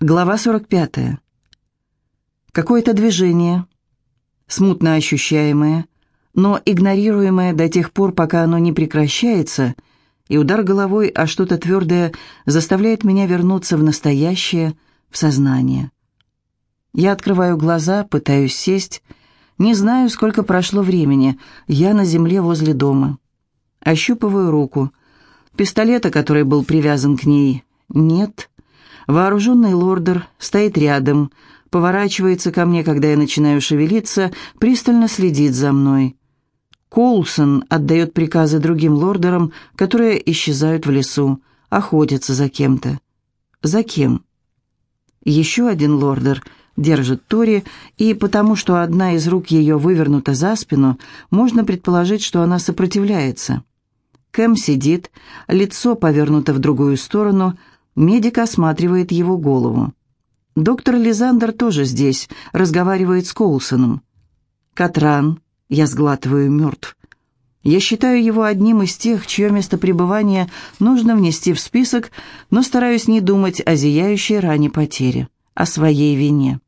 Глава 45. Какое-то движение, смутно ощущаемое, но игнорируемое до тех пор, пока оно не прекращается, и удар головой о что-то твердое заставляет меня вернуться в настоящее, в сознание. Я открываю глаза, пытаюсь сесть, не знаю, сколько прошло времени, я на земле возле дома. Ощупываю руку. Пистолета, который был привязан к ней, нет. Вооруженный лордер стоит рядом, поворачивается ко мне, когда я начинаю шевелиться, пристально следит за мной. Коулсон отдает приказы другим лордерам, которые исчезают в лесу, охотятся за кем-то. За кем? Еще один лордер держит Тори, и потому что одна из рук ее вывернута за спину, можно предположить, что она сопротивляется. Кэм сидит, лицо повернуто в другую сторону, Медик осматривает его голову. Доктор Лизандер тоже здесь, разговаривает с Коулсоном. Катран, я сглатываю, мертв. Я считаю его одним из тех, чье место пребывания нужно внести в список, но стараюсь не думать о зияющей ране потери, о своей вине.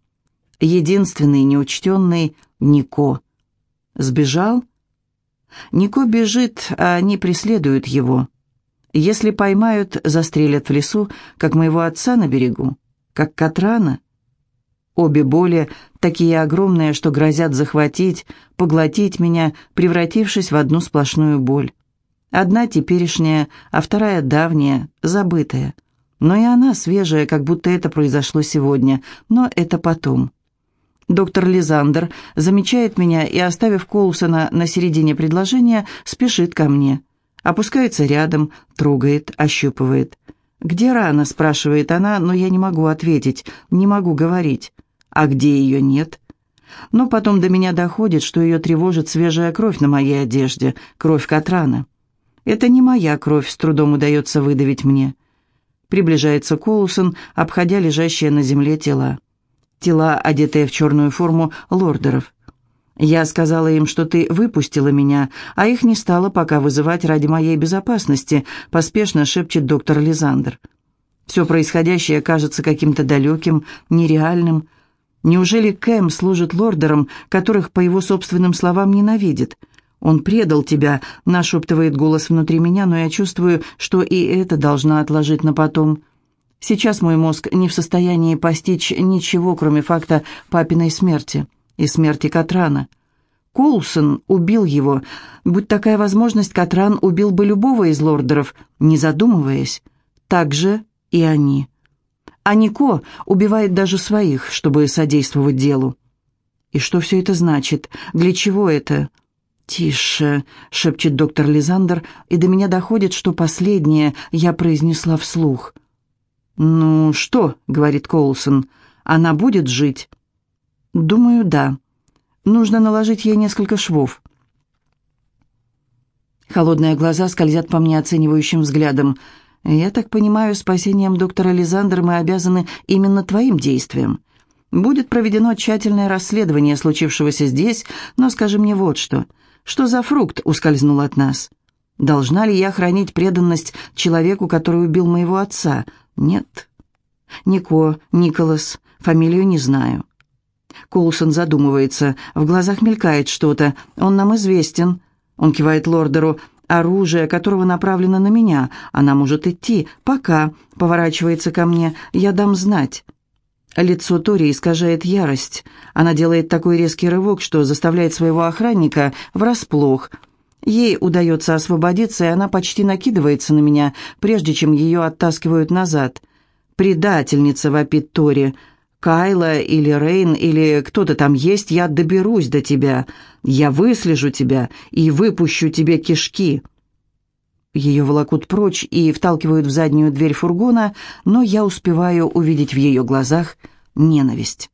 Единственный неучтенный — Нико. Сбежал? Нико бежит, а они преследуют его. Если поймают, застрелят в лесу, как моего отца на берегу, как Катрана. Обе боли такие огромные, что грозят захватить, поглотить меня, превратившись в одну сплошную боль. Одна теперешняя, а вторая давняя, забытая. Но и она свежая, как будто это произошло сегодня, но это потом. Доктор Лизандер замечает меня и, оставив Коулсона на середине предложения, спешит ко мне. Опускается рядом, трогает, ощупывает. «Где рана?» – спрашивает она, но я не могу ответить, не могу говорить. «А где ее нет?» Но потом до меня доходит, что ее тревожит свежая кровь на моей одежде, кровь Катрана. Это не моя кровь, с трудом удается выдавить мне. Приближается Коулсон, обходя лежащие на земле тела. Тела, одетые в черную форму лордеров. Я сказала им, что ты выпустила меня, а их не стало пока вызывать ради моей безопасности», — поспешно шепчет доктор Лизандр. «Все происходящее кажется каким-то далеким, нереальным. Неужели Кэм служит лордерам, которых, по его собственным словам, ненавидит?» «Он предал тебя», — нашептывает голос внутри меня, но я чувствую, что и это должна отложить на потом. Сейчас мой мозг не в состоянии постичь ничего, кроме факта папиной смерти и смерти Катрана. Коулсон убил его. Будь такая возможность, Катран убил бы любого из лордеров, не задумываясь. Так же и они. А Нико убивает даже своих, чтобы содействовать делу. И что все это значит? Для чего это? «Тише», — шепчет доктор Лизандер, и до меня доходит, что последнее я произнесла вслух. «Ну что?» — говорит Коулсон. «Она будет жить?» «Думаю, да. Нужно наложить ей несколько швов». Холодные глаза скользят по мне оценивающим взглядом. «Я так понимаю, спасением доктора Лизандра мы обязаны именно твоим действиям. Будет проведено тщательное расследование случившегося здесь, но скажи мне вот что. Что за фрукт ускользнул от нас? Должна ли я хранить преданность человеку, который убил моего отца? Нет. Нико, Николас, фамилию не знаю. Коулсон задумывается. В глазах мелькает что-то. Он нам известен. Он кивает лордеру. Оружие, которого направлено на меня. Она может идти. Пока. Поворачивается ко мне. Я дам знать. Лицо Тори искажает ярость. Она делает такой резкий рывок, что заставляет своего охранника врасплох. Ей удается освободиться, и она почти накидывается на меня, прежде чем ее оттаскивают назад. «Предательница!» — вопит Тори. Кайла или Рейн или кто-то там есть, я доберусь до тебя. Я выслежу тебя и выпущу тебе кишки». Ее волокут прочь и вталкивают в заднюю дверь фургона, но я успеваю увидеть в ее глазах ненависть.